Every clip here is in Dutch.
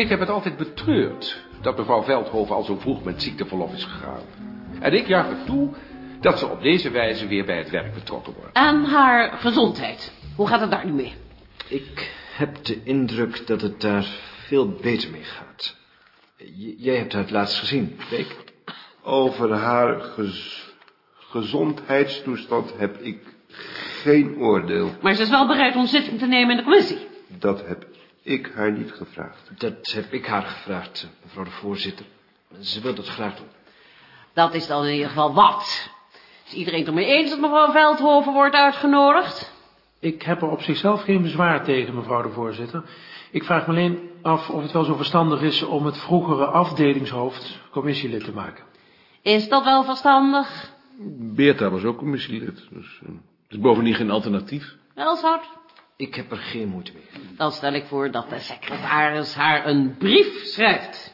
Ik heb het altijd betreurd dat mevrouw Veldhoven al zo vroeg met ziekteverlof is gegaan. En ik juich er toe dat ze op deze wijze weer bij het werk betrokken wordt. En haar gezondheid. Hoe gaat het daar nu mee? Ik heb de indruk dat het daar veel beter mee gaat. J- jij hebt haar het laatst gezien, Beek. Over haar gez- gezondheidstoestand heb ik geen oordeel. Maar ze is wel bereid om zitting te nemen in de commissie. Dat heb ik haar niet gevraagd. Dat heb ik haar gevraagd, mevrouw de voorzitter. Ze wil dat graag doen. Dat is dan in ieder geval wat. Is iedereen het ermee eens dat mevrouw Veldhoven wordt uitgenodigd? Ik heb er op zichzelf geen bezwaar tegen, mevrouw de voorzitter. Ik vraag me alleen af of het wel zo verstandig is om het vroegere afdelingshoofd commissielid te maken. Is dat wel verstandig? Beerta was ook commissielid, dus eh, het is bovendien geen alternatief. Elshout? Ik heb er geen moeite mee. Dan stel ik voor dat de secretaris haar een brief schrijft.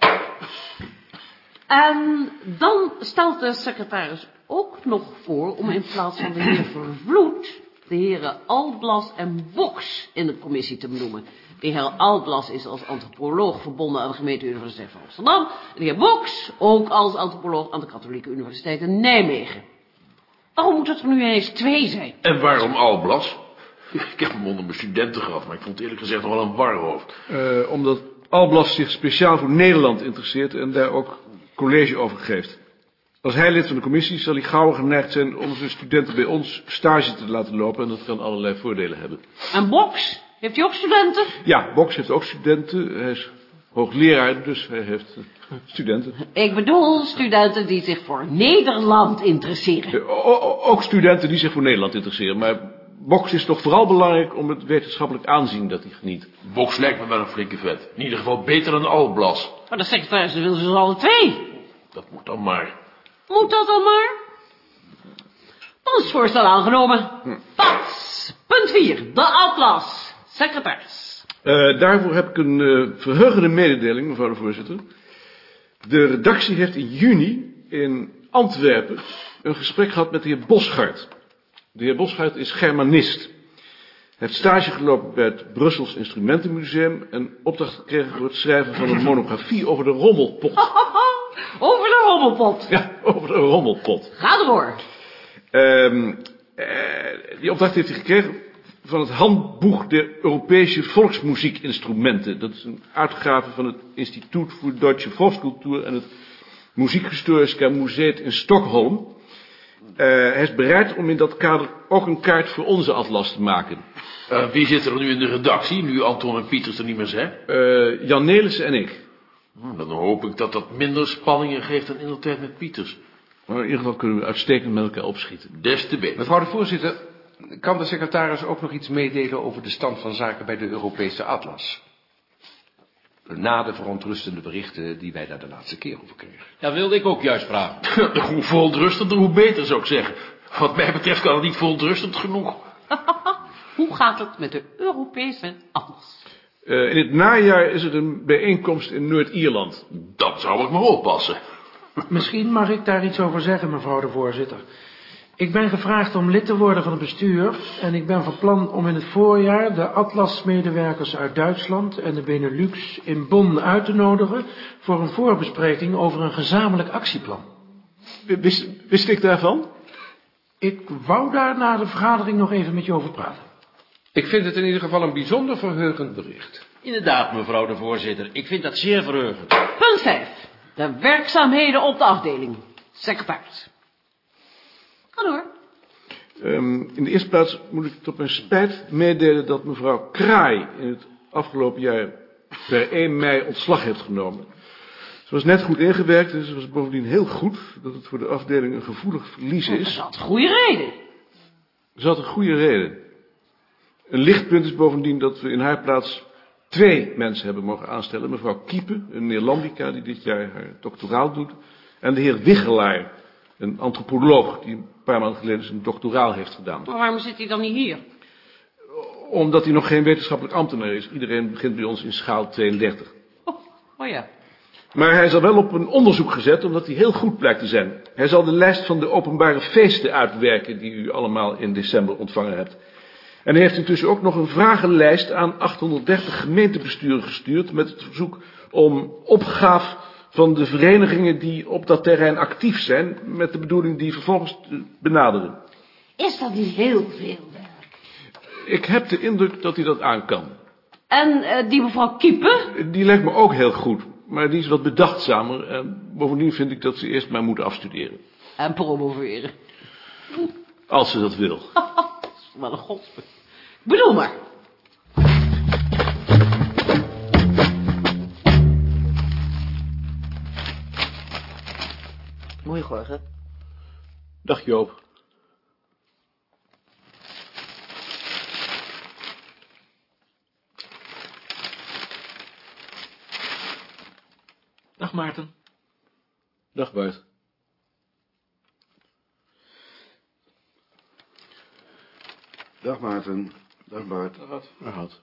En dan stelt de secretaris ook nog voor om in plaats van de heer Vervloed... de heren Alblas en Boks in de commissie te benoemen. De heer Alblas is als antropoloog verbonden aan de gemeente Universiteit van Amsterdam... en de heer Boks ook als antropoloog aan de Katholieke Universiteit in Nijmegen. Waarom moet het er nu ineens twee zijn? En waarom Alblas? Ik heb hem onder mijn studenten gehad, maar ik vond het eerlijk gezegd nog wel een warhoofd. Eh, omdat Alblas zich speciaal voor Nederland interesseert en daar ook college over geeft. Als hij lid van de commissie zal hij gauw geneigd zijn om zijn studenten bij ons stage te laten lopen en dat kan allerlei voordelen hebben. En Boks? Heeft hij ook studenten? Ja, Boks heeft ook studenten, hij is hoogleraar, dus hij heeft eh, studenten. Ik bedoel studenten die zich voor Nederland interesseren. Eh, o- ook studenten die zich voor Nederland interesseren, maar Boks is toch vooral belangrijk om het wetenschappelijk aanzien dat hij geniet. Boks lijkt me wel een flinke vet. In ieder geval beter dan Alblas. Maar de secretaris wil ze dus alle twee. Dat moet dan maar. Moet dat dan maar? Dan is het voorstel aangenomen. Pas. Punt 4. De atlas. Secretaris. Eh, daarvoor heb ik een eh, verheugende mededeling, mevrouw de voorzitter. De redactie heeft in juni in Antwerpen een gesprek gehad met de heer Boschart. De heer Boschart is Germanist. Hij heeft stage gelopen bij het Brussels Instrumentenmuseum en opdracht gekregen voor het schrijven van een monografie over de rommelpot. Over de rommelpot. Ja, over de rommelpot. Ga ervoor. Ehm, eh, die opdracht heeft hij gekregen van het Handboek der Europese Volksmuziekinstrumenten. Dat is een uitgave van het Instituut voor Deutsche Volkscultuur en het Muziekhistoriska Museum in Stockholm. Eh, hij is bereid om in dat kader ook een kaart voor onze atlas te maken. Eh, wie zit er nu in de redactie, nu Anton en Pieters er niet meer zijn? Eh, Jan Nelissen en ik. Hm, Dan hoop ik dat dat minder spanningen geeft dan in de tijd met Pieters. Maar in ieder geval kunnen we uitstekend met elkaar opschieten. Des te beter. Mevrouw de voorzitter, kan de secretaris ook nog iets meedelen over de stand van zaken bij de Europese atlas? Na de verontrustende berichten die wij daar de laatste keer over kregen. Dat wilde ik ook juist vragen. hoe verontrustender, hoe beter zou ik zeggen. Wat mij betreft kan het niet verontrustend genoeg. Hoe gaat het met de Europese atlas? Eh, in het najaar is er een bijeenkomst in Noord-Ierland. Dan zou ik maar oppassen. Misschien mag ik daar iets over zeggen, mevrouw de voorzitter. Ik ben gevraagd om lid te worden van het bestuur en ik ben van plan om in het voorjaar de atlasmedewerkers uit Duitsland en de Benelux in Bonn uit te nodigen voor een voorbespreking over een gezamenlijk actieplan. Wist, wist ik daarvan? Ik wou daar na de vergadering nog even met je over praten. Ik vind het in ieder geval een bijzonder verheugend bericht. Inderdaad, mevrouw de voorzitter. Ik vind dat zeer verheugend. Punt 5. De werkzaamheden op de afdeling. Secretaris. Ga door. Ehm, in de eerste plaats moet ik tot mijn spijt meedelen dat mevrouw Kraai in het afgelopen jaar per 1 mei ontslag heeft genomen. Ze was net goed ingewerkt en ze was bovendien heel goed dat het voor de afdeling een gevoelig verlies Dat is. had goede reden. Ze had een goede reden. Een lichtpunt is bovendien dat we in haar plaats twee mensen hebben mogen aanstellen. Mevrouw Kiepe, een Neerlandica die dit jaar haar doctoraal doet. En de heer Wiggelaar, een antropoloog die een paar maanden geleden zijn doctoraal heeft gedaan. Maar waarom zit hij dan niet hier? Omdat hij nog geen wetenschappelijk ambtenaar is. Iedereen begint bij ons in schaal 32. Oh, oh ja. Maar hij is al wel op een onderzoek gezet, omdat hij heel goed blijkt te zijn. Hij zal de lijst van de openbare feesten uitwerken die u allemaal in december ontvangen hebt. En hij heeft intussen ook nog een vragenlijst aan 830 gemeentebesturen gestuurd met het verzoek om opgaaf van de verenigingen die op dat terrein actief zijn, met de bedoeling die vervolgens te benaderen. Is dat niet heel veel werk? Ik heb de indruk dat hij dat aan kan. En eh, die mevrouw Kiepen? Die lijkt me ook heel goed, maar die is wat bedachtzamer en bovendien vind ik dat ze eerst maar moet afstuderen. En promoveren. Als ze dat wil. Wat een god. Bedoel maar. Goeiemorgen. Dag Joop. Dag Maarten. Dag Bart. Dag Maarten. Dag Bart. Dag Ad.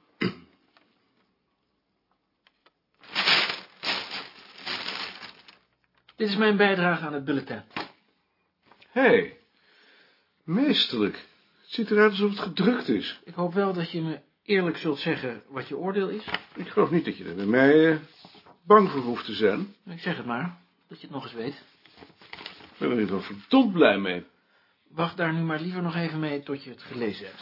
Dit is mijn bijdrage aan het bulletin. Hé, hey, meesterlijk. Het ziet eruit alsof het gedrukt is. Ik hoop wel dat je me eerlijk zult zeggen wat je oordeel is. Ik geloof niet dat je er bij mij eh, bang voor hoeft te zijn. Ik zeg het maar, dat je het nog eens weet. Ik ben er in ieder geval verdomd blij mee. Wacht daar nu maar liever nog even mee tot je het gelezen hebt.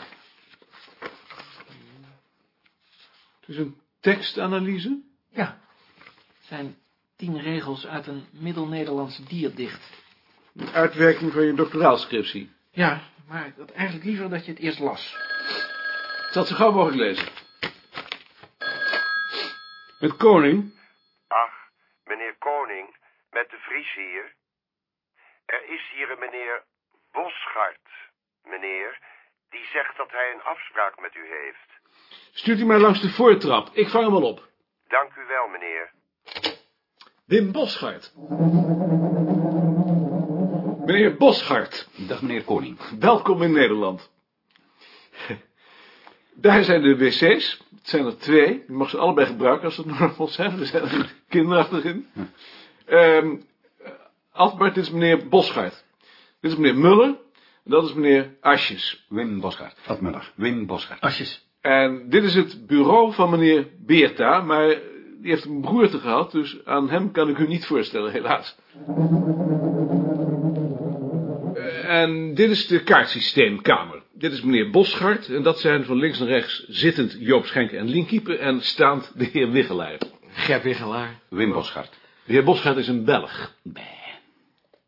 Het is een tekstanalyse. Ja, het zijn tien regels uit een middel-Nederlands dierdicht. Een uitwerking van je doctoraalscriptie. Ja, maar ik had eigenlijk liever dat je het eerst las. Ik zal het zo gauw mogelijk lezen. Met koning. Ach, meneer Koning, met de Vries hier. Er is hier een meneer Boschart, meneer, die zegt dat hij een afspraak met u heeft. Stuurt u maar langs de voortrap. Ik vang hem wel op. Dank u wel, meneer. Wim Boschart. Meneer Boschart, Dag meneer Koning. welkom in Nederland. Daar zijn de wc's. Het zijn er twee. Je mag ze allebei gebruiken als het normaal zijn. Er zijn er kinderachtig in. Ehm Albert, dit is meneer Boschart. Dit is meneer Muller. En dat is meneer Asjes. Wim Boschart. Ad Muller. Wim Boschart. Asjes. En dit is het bureau van meneer Beerta, maar die heeft een broerte gehad, dus aan hem kan ik u niet voorstellen, helaas. Eh, En dit is de kaartsysteemkamer. Dit is meneer Boschart en dat zijn van links naar rechts zittend Joop Schenk en Linkiepen en staand de heer Wiggelaar. Gert Wiggelaar. Wim Boschart. De heer Boschart is een Belg. Bah.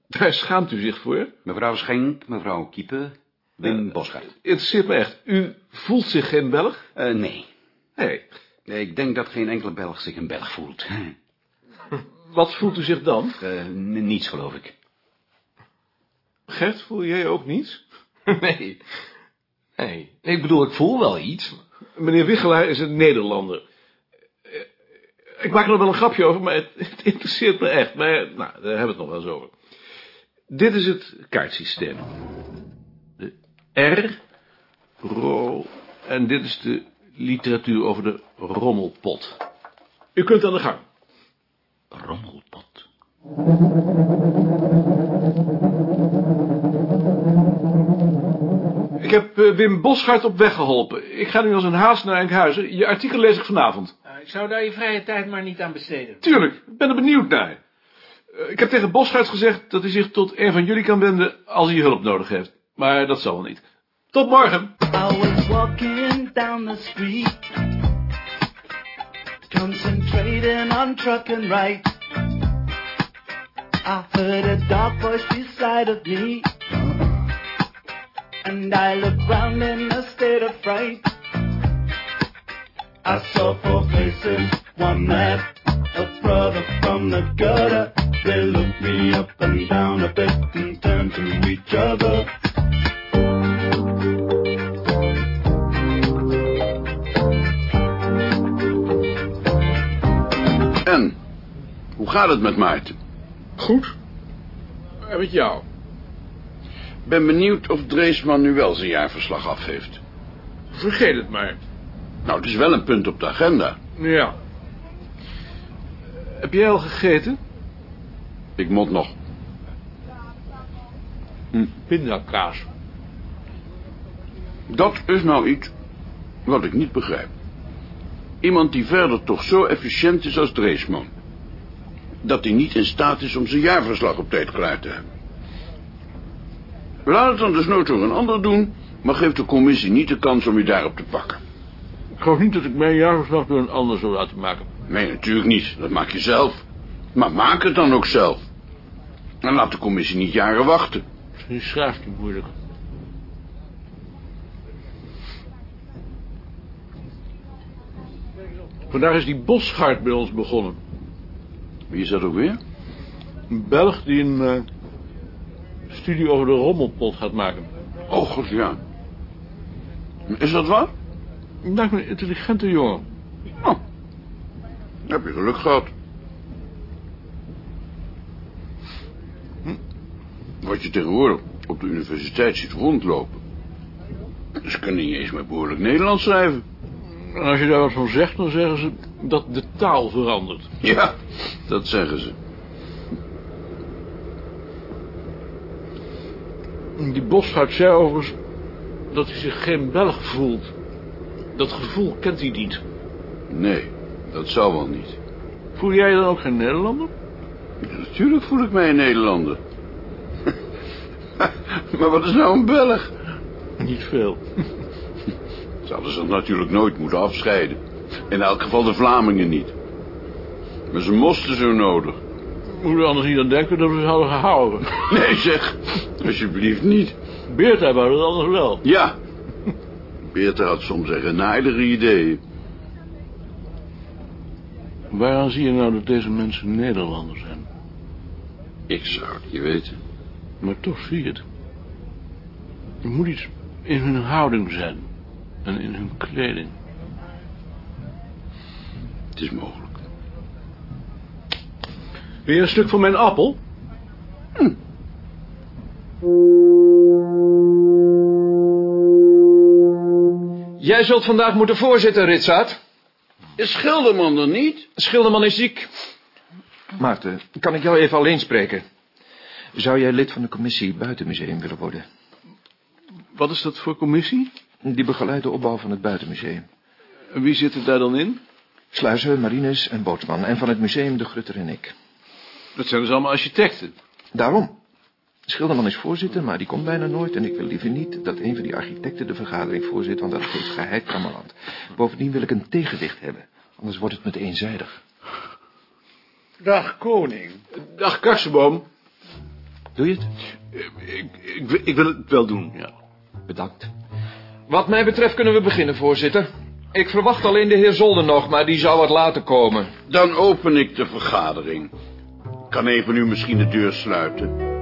Daar schaamt u zich voor. Mevrouw Schenk, mevrouw Kiepe. Wim Boschart. Interesseert me echt. U voelt zich geen Belg? Eh, nee. Nee. Nee, Ik denk dat geen enkele Belg zich een Belg voelt. Wat voelt u zich dan? Eh, niets, geloof ik. Gert, voel jij ook niets? Nee. Nee. Ik bedoel, ik voel wel iets. Meneer Wiggelaar is een Nederlander. Eh, Ik maak er nog wel een grapje over, maar het, het interesseert me echt. Maar nou, daar hebben we het nog wel eens over. Dit is het kaartsysteem. De R, ro, en dit is de literatuur over de rommelpot. U kunt aan de gang. Rommelpot. Ik heb eh, Wim Boschart op weg geholpen. Ik ga nu als een haas naar Enkhuizen. Je artikel lees ik vanavond. Ik zou daar je vrije tijd maar niet aan besteden. Tuurlijk, ik ben er benieuwd naar. Eh, Ik heb tegen Boschart gezegd dat hij zich tot een van jullie kan wenden als hij hulp nodig heeft. Maar dat zal wel niet. Tot morgen. Walking down the street, concentrating on trucking right. I heard a dark voice beside of me, and I looked round in a state of fright. I saw four faces, one mad, a brother from the gutter. Gaat het met Maarten? Goed. En met jou? Ben benieuwd of Dreesman nu wel zijn jaarverslag af heeft. Vergeet het maar. Nou, het is wel een punt op de agenda. Ja. Heb jij al gegeten? Ik moet nog. Hm, pindakaas. Dat is nou iets wat ik niet begrijp. Iemand die verder toch zo efficiënt is als Dreesman. Dat hij niet in staat is om zijn jaarverslag op tijd klaar te hebben. Laat het dan dus nooit door een ander doen, maar geef de commissie niet de kans om je daarop te pakken. Ik geloof niet dat ik mijn jaarverslag door een ander zou laten maken. Nee, natuurlijk niet. Dat maak je zelf. Maar maak het dan ook zelf. En laat de commissie niet jaren wachten. Misschien schrijft hij moeilijk. Vandaag is die Boschart bij ons begonnen. Wie is dat ook weer? Een Belg die een eh, studie over de rommelpot gaat maken. Oh, god ja. Is dat waar? Lijkt me een intelligente jongen. Oh, heb je geluk gehad. Hm. Wat je tegenwoordig op de universiteit ziet rondlopen. Ze kunnen niet eens meer behoorlijk Nederlands schrijven. En als je daar wat van zegt, dan zeggen ze dat de taal verandert. Ja, dat zeggen ze. Die Boschart zei overigens dat hij zich geen Belg voelt. Dat gevoel kent hij niet. Nee, dat zou wel niet. Voel jij dan ook geen Nederlander? Ja, natuurlijk voel ik mij een Nederlander. maar wat is nou een Belg? Niet veel. Ze hadden zich natuurlijk nooit moeten afscheiden. In elk geval de Vlamingen niet. Maar ze moesten zo nodig. Moeten anders niet aan denken dat we ze hadden gehouden. Nee, zeg. Alsjeblieft niet. Beerta wou dat anders wel. Ja. Beerta had soms echt genaaidere ideeën. Waaraan zie je nou dat deze mensen Nederlanders zijn? Ik zou het niet weten. Maar toch zie je het. Er moet iets in hun houding zijn. En in hun kleding. Het is mogelijk. Wil je een stuk van mijn appel? Jij zult vandaag moeten voorzitten, Ritsaat. Is Schilderman er niet? Schilderman is ziek. Maarten, kan ik jou even alleen spreken? Zou jij lid van de commissie Buitenmuseum willen worden? Wat is dat voor commissie? Die begeleidt de opbouw van het Buitenmuseum. En wie zit er daar dan in? Sluizen, Marines en Bootsman. En van het museum de Grutter en ik. Dat zijn dus allemaal architecten. Daarom. Schilderman is voorzitter, maar die komt bijna nooit... en ik wil liever niet dat een van die architecten de vergadering voorzit... want dat geeft geheid krammeland. Bovendien wil ik een tegenwicht hebben. Anders wordt het met eenzijdig. Dag, koning. Dag, Karsenboom. Doe je het? Ik, ik, ik wil het wel doen, ja. Bedankt. Wat mij betreft kunnen we beginnen, voorzitter. Ik verwacht alleen de heer Zolder nog, maar die zou wat later komen. Dan open ik de vergadering. Kan een van u misschien de deur sluiten?